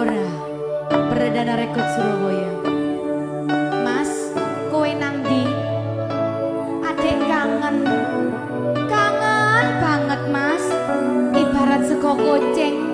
Aurora Perdana Rekod Surabaya. Mas kowe nang di Adek kangen. Kangen banget mas. Ibarat sego koceng.